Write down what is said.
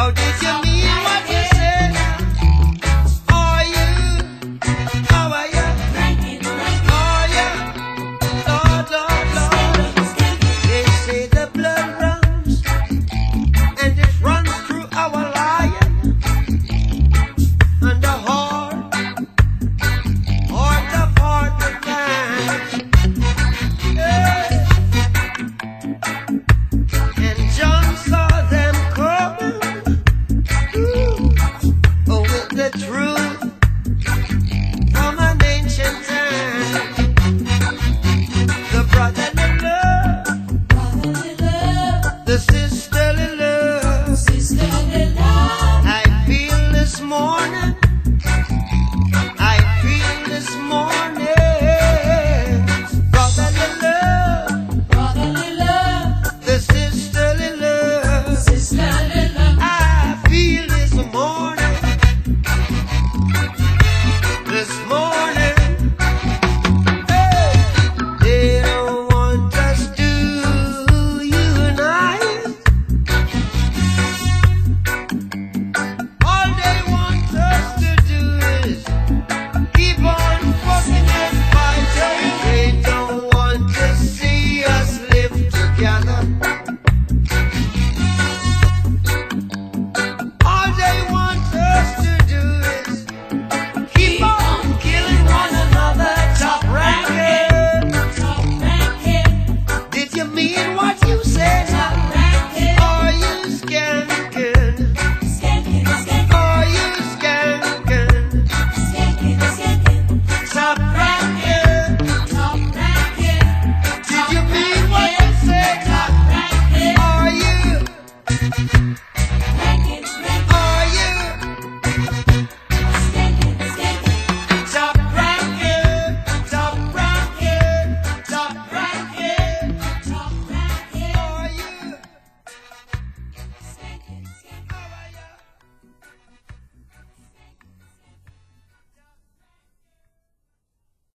到底想